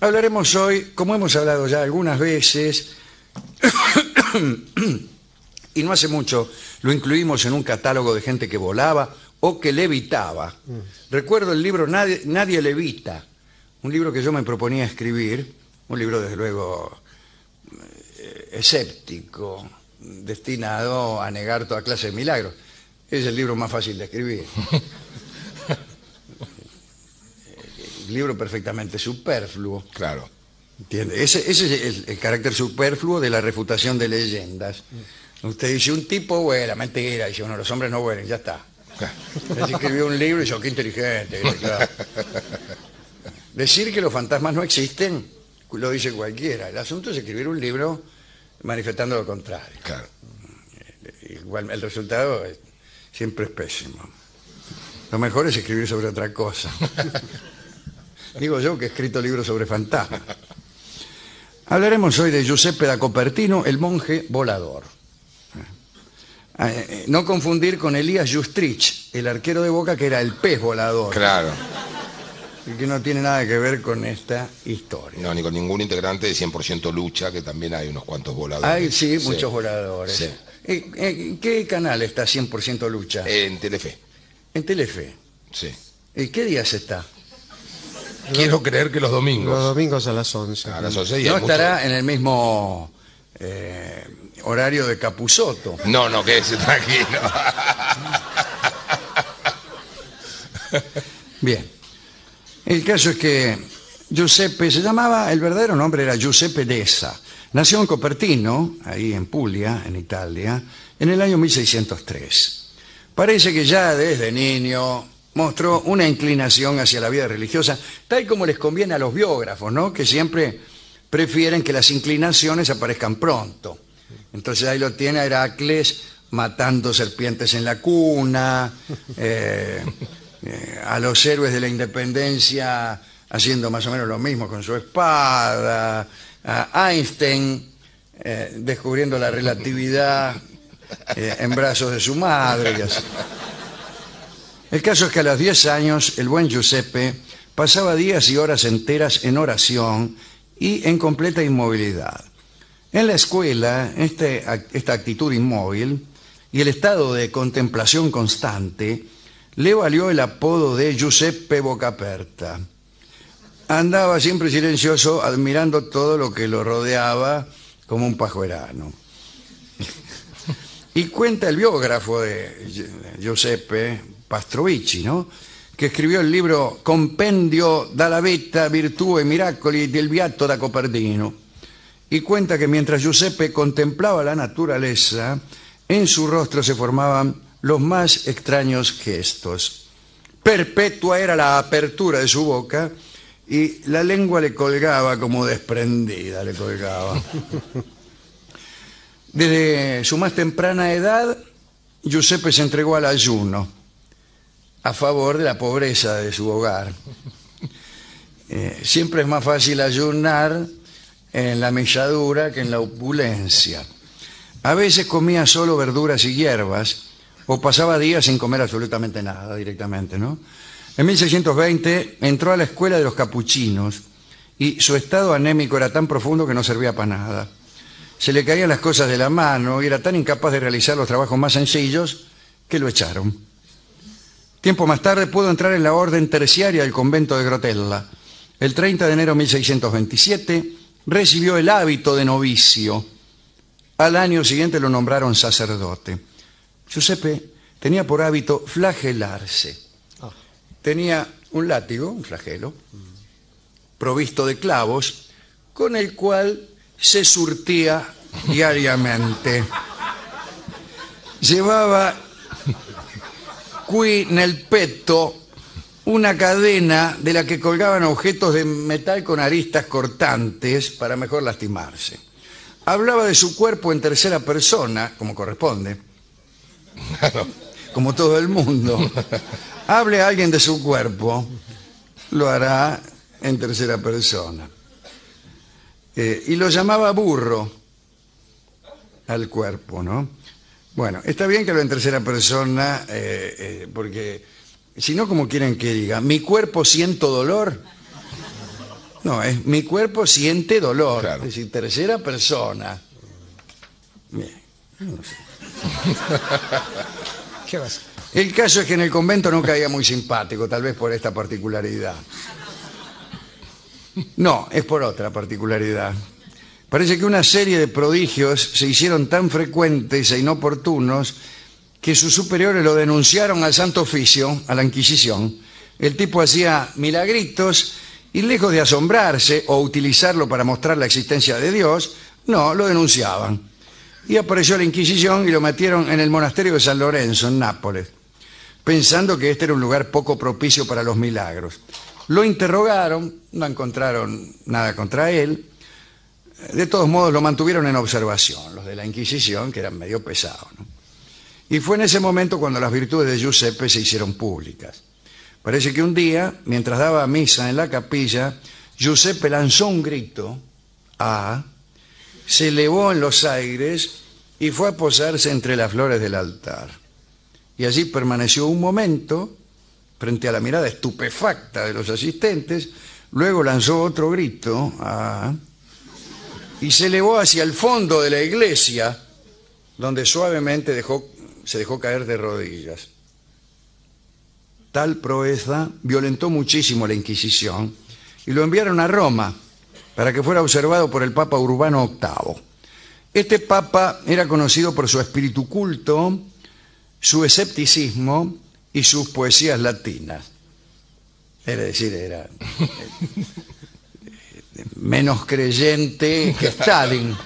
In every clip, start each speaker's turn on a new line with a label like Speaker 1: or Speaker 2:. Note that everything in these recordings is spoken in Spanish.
Speaker 1: Hablaremos hoy, como hemos hablado ya algunas veces, y no hace mucho lo incluimos en un catálogo de gente que volaba o que levitaba. Recuerdo el libro Nadie, Nadie levita, un libro que yo me proponía escribir, un libro desde luego eh, escéptico, destinado a negar toda clase de milagros. Es el libro más fácil de escribir. el libro perfectamente superfluo.
Speaker 2: Claro.
Speaker 1: ¿Entiende? Ese, ese es el, el carácter superfluo de la refutación de leyendas. Usted dice, un tipo vuela, mentira, dice uno, los hombres no vuelan, ya está. Escribió un libro y dice, qué inteligente. claro. Decir que los fantasmas no existen, lo dice cualquiera. El asunto es escribir un libro manifestando lo contrario.
Speaker 2: Claro.
Speaker 1: Igual el resultado es- siempre es pésimo. Lo mejor es escribir sobre otra cosa. Digo yo que he escrito libros sobre fantasmas. Hablaremos hoy de Giuseppe da Copertino, el monje volador. Eh, eh, No confundir con Elías Justrich, el arquero de Boca que era el pez volador,
Speaker 2: Claro.
Speaker 1: y que no tiene nada que ver con esta historia.
Speaker 2: No, ni con ningún integrante de 100% lucha, que también hay unos cuantos voladores.
Speaker 1: Hay, sí, muchos voladores.
Speaker 2: Sí.
Speaker 1: Eh, ¿En qué canal está 100% lucha?
Speaker 2: En Telefe.
Speaker 1: En Telefe.
Speaker 2: Sí.
Speaker 1: ¿Y qué días está?
Speaker 2: Quiero creer que los
Speaker 3: Los
Speaker 2: domingos.
Speaker 3: domingos a las 11.
Speaker 2: A las 11 y
Speaker 1: No
Speaker 2: mucho-
Speaker 1: estará en el mismo eh, horario de Capusoto.
Speaker 2: No, no, quédese tranquilo.
Speaker 1: Bien. El caso es que Giuseppe se llamaba, el verdadero nombre era Giuseppe Dessa. Nació en Copertino, ahí en Puglia, en Italia, en el año 1603. Parece que ya desde niño mostró una inclinación hacia la vida religiosa, tal como les conviene a los biógrafos, ¿no? Que siempre prefieren que las inclinaciones aparezcan pronto. Entonces ahí lo tiene Heracles matando serpientes en la cuna, eh, eh, a los héroes de la independencia haciendo más o menos lo mismo con su espada, a Einstein eh, descubriendo la relatividad en brazos de su madre y así. El caso es que a los 10 años el buen Giuseppe pasaba días y horas enteras en oración y en completa inmovilidad. En la escuela, este, esta actitud inmóvil y el estado de contemplación constante le valió el apodo de Giuseppe Bocaperta. Andaba siempre silencioso, admirando todo lo que lo rodeaba como un pajuerano. Y cuenta el biógrafo de Gi- Giuseppe Pastrovici, ¿no? que escribió el libro Compendio dalla vita, virtù e miracoli del Beato da Copertino. Y cuenta que mientras Giuseppe contemplaba la naturaleza, en su rostro se formaban los más extraños gestos. Perpetua era la apertura de su boca y la lengua le colgaba como desprendida, le colgaba. Desde su más temprana edad, Giuseppe se entregó al ayuno a favor de la pobreza de su hogar. Eh, siempre es más fácil ayunar en la milladura que en la opulencia. A veces comía solo verduras y hierbas o pasaba días sin comer absolutamente nada directamente, ¿no? En 1620 entró a la escuela de los capuchinos y su estado anémico era tan profundo que no servía para nada. Se le caían las cosas de la mano y era tan incapaz de realizar los trabajos más sencillos que lo echaron. Tiempo más tarde pudo entrar en la orden terciaria del convento de Grotella. El 30 de enero de 1627 recibió el hábito de novicio. Al año siguiente lo nombraron sacerdote. Giuseppe tenía por hábito flagelarse. Tenía un látigo, un flagelo, provisto de clavos, con el cual se surtía diariamente. Llevaba qui nel petto una cadena de la que colgaban objetos de metal con aristas cortantes para mejor lastimarse. Hablaba de su cuerpo en tercera persona, como corresponde, como todo el mundo. Hable a alguien de su cuerpo, lo hará en tercera persona. Eh, y lo llamaba burro al cuerpo, ¿no? Bueno, está bien que lo en tercera persona, eh, eh, porque si no, como quieren que diga? Mi cuerpo siento dolor. No, es mi cuerpo siente dolor.
Speaker 2: Claro.
Speaker 1: Es decir, tercera persona. Bien. no sé.
Speaker 3: ¿Qué vas?
Speaker 1: El caso es que en el convento no caía muy simpático, tal vez por esta particularidad. No, es por otra particularidad. Parece que una serie de prodigios se hicieron tan frecuentes e inoportunos que sus superiores lo denunciaron al Santo Oficio, a la Inquisición. El tipo hacía milagritos y lejos de asombrarse o utilizarlo para mostrar la existencia de Dios, no, lo denunciaban. Y apareció la Inquisición y lo metieron en el monasterio de San Lorenzo, en Nápoles, pensando que este era un lugar poco propicio para los milagros. Lo interrogaron, no encontraron nada contra él. De todos modos, lo mantuvieron en observación, los de la Inquisición, que eran medio pesados. ¿no? Y fue en ese momento cuando las virtudes de Giuseppe se hicieron públicas. Parece que un día, mientras daba misa en la capilla, Giuseppe lanzó un grito, ah, se elevó en los aires y fue a posarse entre las flores del altar. Y allí permaneció un momento frente a la mirada estupefacta de los asistentes, luego lanzó otro grito, ah, y se elevó hacia el fondo de la iglesia, donde suavemente se dejó caer de rodillas. Tal proeza violentó muchísimo la Inquisición y lo enviaron a Roma para que fuera observado por el Papa Urbano VIII. Este Papa era conocido por su espíritu culto, su escepticismo y sus poesías latinas. Es decir, era menos creyente que Stalin.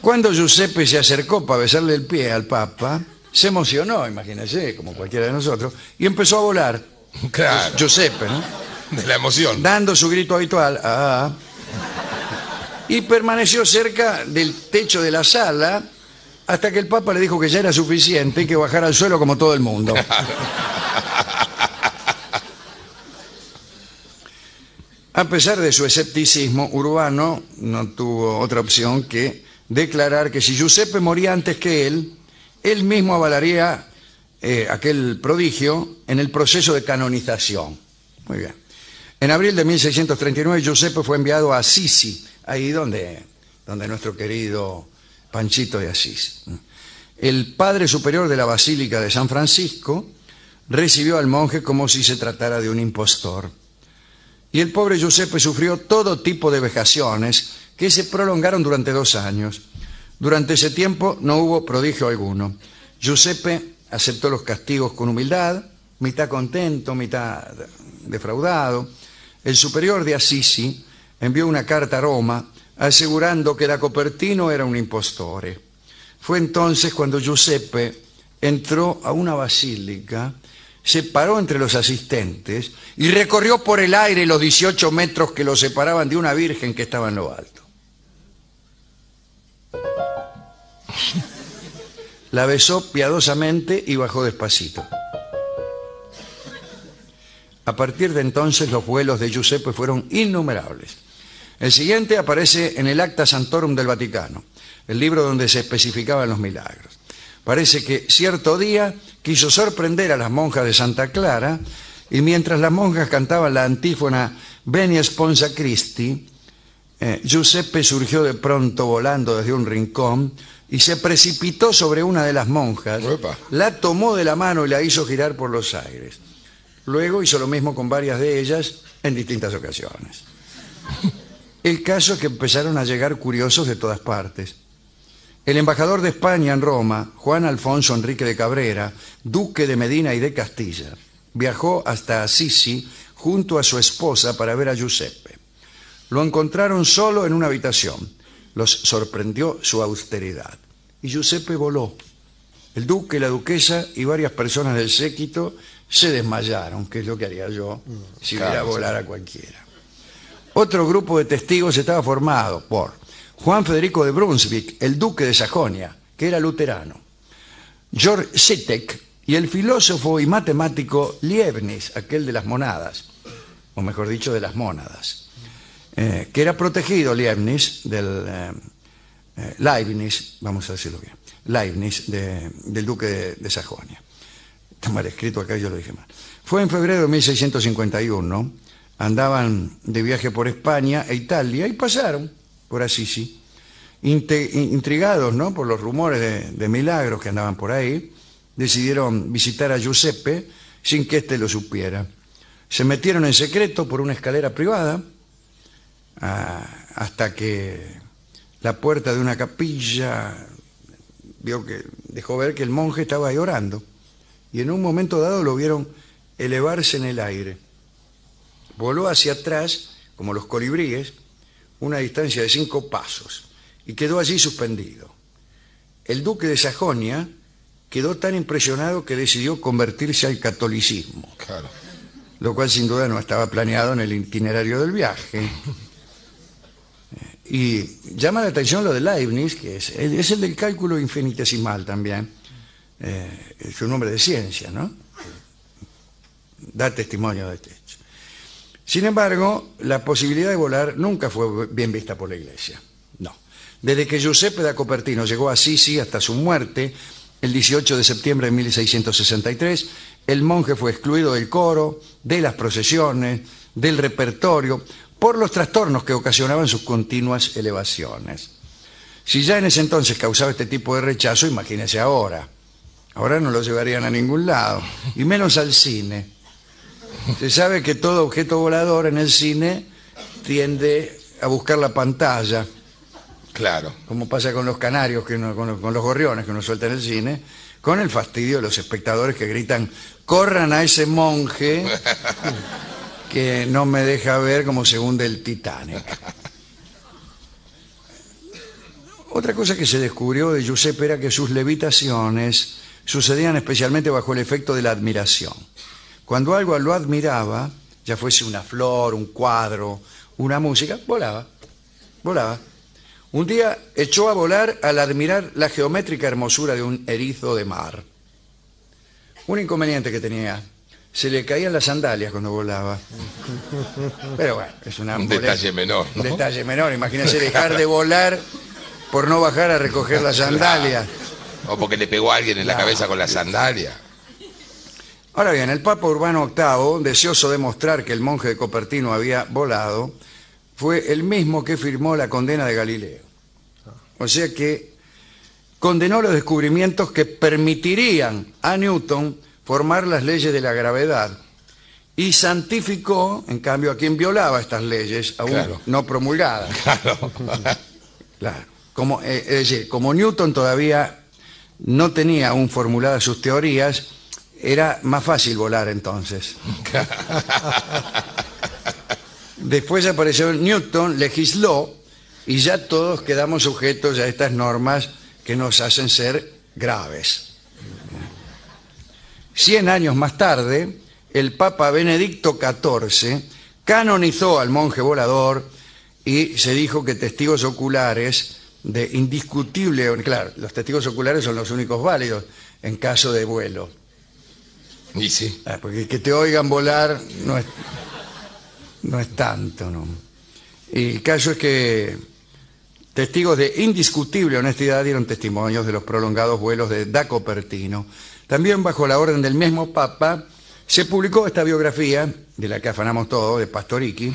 Speaker 1: Cuando Giuseppe se acercó para besarle el pie al Papa, se emocionó, imagínense, como cualquiera de nosotros, y empezó a volar.
Speaker 2: Claro,
Speaker 1: Giuseppe, ¿no?
Speaker 2: de la emoción.
Speaker 1: dando su grito habitual, ah, y permaneció cerca del techo de la sala hasta que el Papa le dijo que ya era suficiente y que bajara al suelo como todo el mundo. A pesar de su escepticismo, Urbano no tuvo otra opción que declarar que si Giuseppe moría antes que él, él mismo avalaría eh, aquel prodigio en el proceso de canonización. Muy bien. En abril de 1639, Giuseppe fue enviado a Assisi, ahí donde, donde nuestro querido Panchito de Asís. El padre superior de la Basílica de San Francisco recibió al monje como si se tratara de un impostor. Y el pobre Giuseppe sufrió todo tipo de vejaciones que se prolongaron durante dos años. Durante ese tiempo no hubo prodigio alguno. Giuseppe aceptó los castigos con humildad, mitad contento, mitad defraudado. El superior de Assisi envió una carta a Roma asegurando que la Copertino era un impostore. Fue entonces cuando Giuseppe entró a una basílica, se paró entre los asistentes y recorrió por el aire los 18 metros que lo separaban de una virgen que estaba en lo alto. La besó piadosamente y bajó despacito. A partir de entonces los vuelos de Giuseppe fueron innumerables. El siguiente aparece en el Acta Santorum del Vaticano, el libro donde se especificaban los milagros. Parece que cierto día quiso sorprender a las monjas de Santa Clara y mientras las monjas cantaban la antífona Veni Sponsa Christi, eh, Giuseppe surgió de pronto volando desde un rincón y se precipitó sobre una de las monjas, la tomó de la mano y la hizo girar por los aires. Luego hizo lo mismo con varias de ellas en distintas ocasiones. El caso es que empezaron a llegar curiosos de todas partes. El embajador de España en Roma, Juan Alfonso Enrique de Cabrera, duque de Medina y de Castilla, viajó hasta Assisi junto a su esposa para ver a Giuseppe. Lo encontraron solo en una habitación. Los sorprendió su austeridad. Y Giuseppe voló. El duque, la duquesa y varias personas del séquito se desmayaron, que es lo que haría yo si
Speaker 2: claro,
Speaker 1: volar a cualquiera. Otro grupo de testigos estaba formado por Juan Federico de Brunswick, el duque de Sajonia, que era luterano, George Sittek y el filósofo y matemático Leibniz, aquel de las monadas, o mejor dicho, de las mónadas, eh, que era protegido Leibniz del eh, eh, Leibniz, vamos a decirlo bien, Leibniz de- del duque de, de Sajonia. Está mal escrito acá, yo lo dije mal. Fue en febrero de 1651, andaban de viaje por España e Italia y pasaron por Assisi. Intrigados ¿no? por los rumores de, milagros que andaban por ahí, decidieron visitar a Giuseppe sin que éste lo supiera. Se metieron en secreto por una escalera privada hasta que la puerta de una capilla vio que dejó ver que el monje estaba ahí orando y en un momento dado lo vieron elevarse en el aire. Voló hacia atrás, como los colibríes, una distancia de cinco pasos y quedó allí suspendido. El duque de Sajonia quedó tan impresionado que decidió convertirse al catolicismo,
Speaker 2: Claro.
Speaker 1: lo cual sin duda no estaba planeado en el itinerario del viaje. Y llama la atención lo de Leibniz, que es, es el del cálculo infinitesimal también. Eh, es un hombre de ciencia, ¿no? Da testimonio de este. Sin embargo, la posibilidad de volar nunca fue bien vista por la Iglesia. No. Desde que Giuseppe da Copertino llegó a Sisi hasta su muerte, el 18 de septiembre de 1663, el monje fue excluido del coro, de las procesiones, del repertorio, por los trastornos que ocasionaban sus continuas elevaciones. Si ya en ese entonces causaba este tipo de rechazo, imagínese ahora. Ahora no lo llevarían a ningún lado, y menos al cine. Se sabe que todo objeto volador en el cine tiende a buscar la pantalla,
Speaker 2: Claro.
Speaker 1: como pasa con los canarios, que uno- con, los, con los gorriones que uno suelta en el cine, con el fastidio de los espectadores que gritan, corran a ese monje que no me deja ver cómo se hunde el Titanic. Otra cosa que se descubrió de Giuseppe era que sus levitaciones sucedían especialmente bajo el efecto de la admiración. Cuando algo lo admiraba, ya fuese una flor, un cuadro, una música, volaba, volaba. Un día echó a volar al admirar la geométrica hermosura de un erizo de mar. Un inconveniente que tenía, se le caían las sandalias cuando volaba. Pero bueno, es una
Speaker 2: Un detalle menor, ¿no?
Speaker 1: Un detalle menor, imagínese dejar de volar por no bajar a recoger las sandalias.
Speaker 2: O porque le pegó a alguien en la cabeza con la sandalia.
Speaker 1: Ahora bien, el Papa Urbano VIII, deseoso de mostrar que el monje de Copertino había volado, fue el mismo que firmó la condena de Galileo. O sea que condenó los descubrimientos que permitirían a Newton formar las leyes de la gravedad y santificó, en cambio, a quien violaba estas leyes, aún
Speaker 2: Claro.
Speaker 1: no promulgadas.
Speaker 2: Claro.
Speaker 1: Claro. Como, eh, es decir, como Newton todavía no tenía aún formuladas sus teorías, era más fácil volar entonces. Después apareció Newton, legisló, y ya todos quedamos sujetos a estas normas que nos hacen ser graves. Cien años más tarde, el Papa Benedicto XIV canonizó al monje volador y se dijo que testigos oculares de indiscutible... Claro, los testigos oculares son los únicos válidos en caso de vuelo.
Speaker 2: Y sí.
Speaker 1: Ah, Porque que te oigan volar no es, no es tanto, ¿no? Y el caso es que testigos de indiscutible honestidad dieron testimonios de los prolongados vuelos de Da Copertino. También bajo la orden del mismo Papa se publicó esta biografía, de la que afanamos todos, de Pastorici,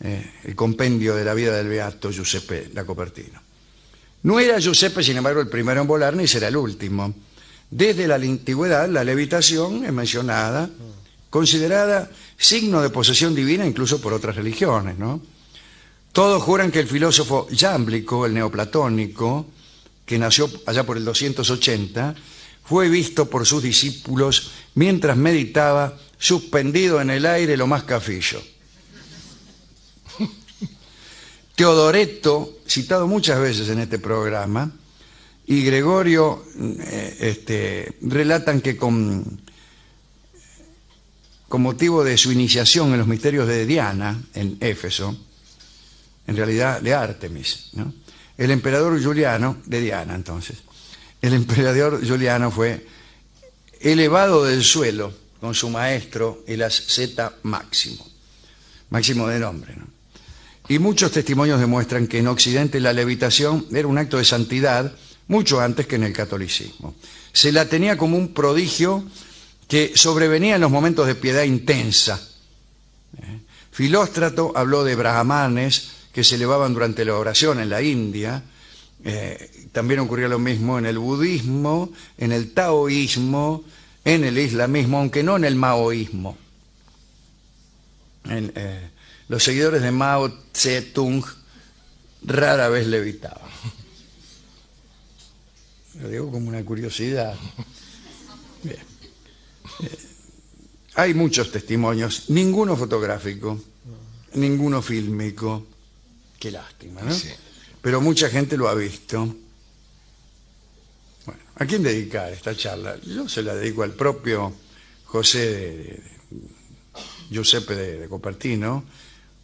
Speaker 1: eh, el compendio de la vida del beato Giuseppe Da Copertino. No era Giuseppe, sin embargo, el primero en volar, ni será el último. Desde la antigüedad, la levitación es mencionada, considerada signo de posesión divina incluso por otras religiones, ¿no? Todos juran que el filósofo Jámblico, el neoplatónico, que nació allá por el 280, fue visto por sus discípulos mientras meditaba suspendido en el aire lo más cafillo. Teodoreto, citado muchas veces en este programa, y Gregorio eh, este, relatan que con, motivo de su iniciación en los misterios de Diana, en Éfeso, en realidad de Artemis, el emperador Juliano, de Diana entonces, el emperador Juliano fue elevado del suelo con su maestro, el asceta Máximo, Máximo de nombre, ¿no? Y muchos testimonios demuestran que en Occidente la levitación era un acto de santidad mucho antes que en el catolicismo. Se la tenía como un prodigio que sobrevenía en los momentos de piedad intensa. ¿Eh? Filóstrato habló de brahmanes que se elevaban durante la oración en la India. Eh, también ocurría lo mismo en el budismo, en el taoísmo, en el islamismo, aunque no en el maoísmo. Eh, los seguidores de Mao Tse-tung rara vez levitaban. Lo digo como una curiosidad. Bien. Eh, hay muchos testimonios, ninguno fotográfico, ninguno fílmico. Qué lástima, ¿no? Pero mucha gente lo ha visto. Bueno, ¿a quién dedicar esta charla? Yo se la dedico al propio José de, Giuseppe de, Copertino,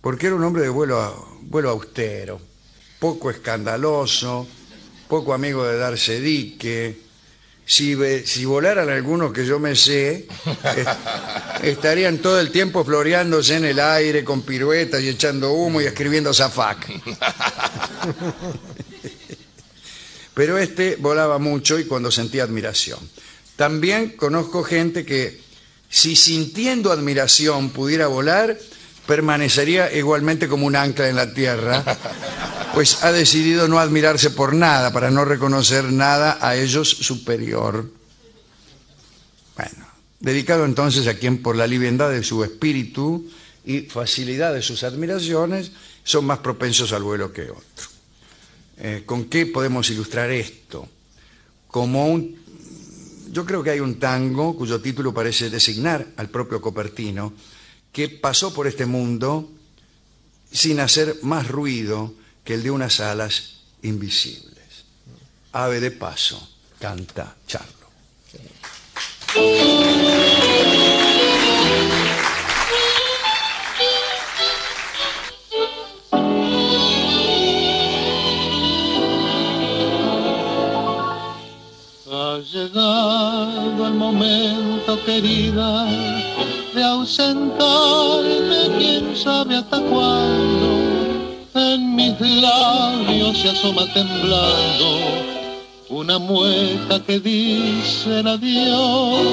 Speaker 1: porque era un hombre de vuelo, vuelo austero, poco escandaloso, poco amigo de darse dique. Si, si volaran algunos que yo me sé, estarían todo el tiempo floreándose en el aire con piruetas y echando humo y escribiendo zafac. Pero este volaba mucho y cuando sentía admiración. También conozco gente que si sintiendo admiración pudiera volar, permanecería igualmente como un ancla en la tierra, pues ha decidido no admirarse por nada, para no reconocer nada a ellos superior. Bueno, dedicado entonces a quien por la liviandad de su espíritu y facilidad de sus admiraciones son más propensos al vuelo que otro. Eh, ¿Con qué podemos ilustrar esto? Como un yo creo que hay un tango cuyo título parece designar al propio Copertino, que pasó por este mundo sin hacer más ruido que el de unas alas invisibles. Ave de paso, canta Charlo.
Speaker 3: llegado el momento, querida, de ausentarme, quién sabe hasta cuándo. En mis labios se asoma temblando una mueca que dice adiós.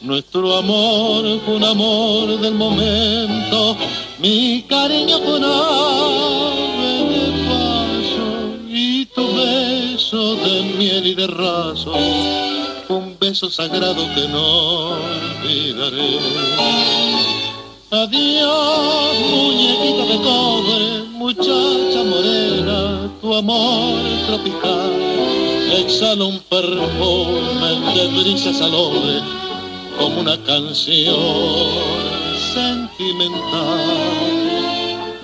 Speaker 3: Nuestro amor fue un amor del momento, mi cariño fue un ave de paso y tu beso de miel y de raso, un beso sagrado que no Adiós, muñequita de cobre, muchacha morena, tu amor tropical exhala un perfume de brisa salobre como una canción sentimental.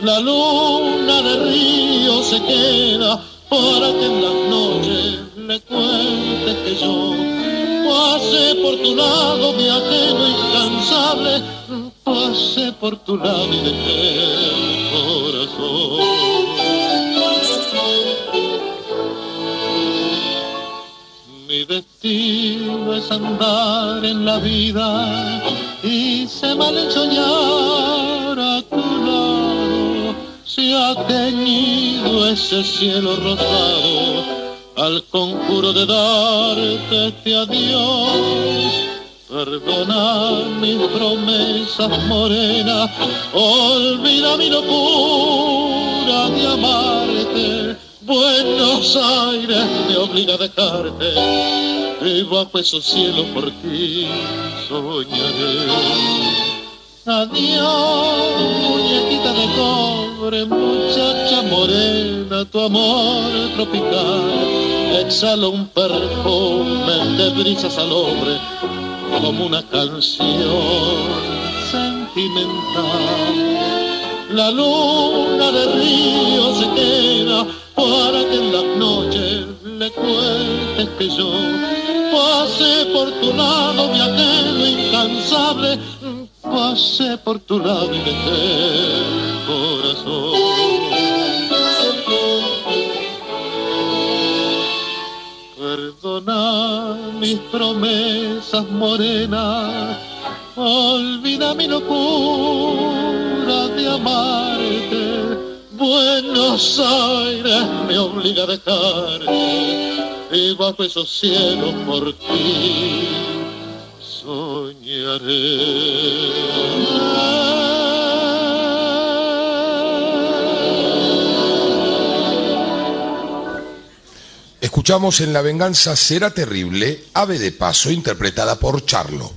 Speaker 3: La luna de río se queda para que en las noches le cuente que yo pasé por tu lado, viajero incansable, pasé por tu lado y dejé el corazón. Mi destino es andar en la vida y se vale soñar a tu lado se ha teñido ese cielo rosado al conjuro de darte este adiós. Perdona mis promesas morenas, olvida mi locura de amarte. Buenos Aires me obliga a dejarte y bajo esos cielos por ti soñaré. Adiós, muñequita de cobre, muchacha morena, tu amor tropical exhala un perfume de brisas al hombre como una canción sentimental. La luna de río se queda para que en las noches le cuentes que yo pasé por tu lado, viajero incansable pasé por tu lado y dejé corazón. Promesas morenas, olvida mi locura de amarte. Buenos Aires me obliga a dejarte. Y bajo esos cielos por ti soy
Speaker 2: Escuchamos en La venganza será terrible, Ave de Paso, interpretada por Charlo.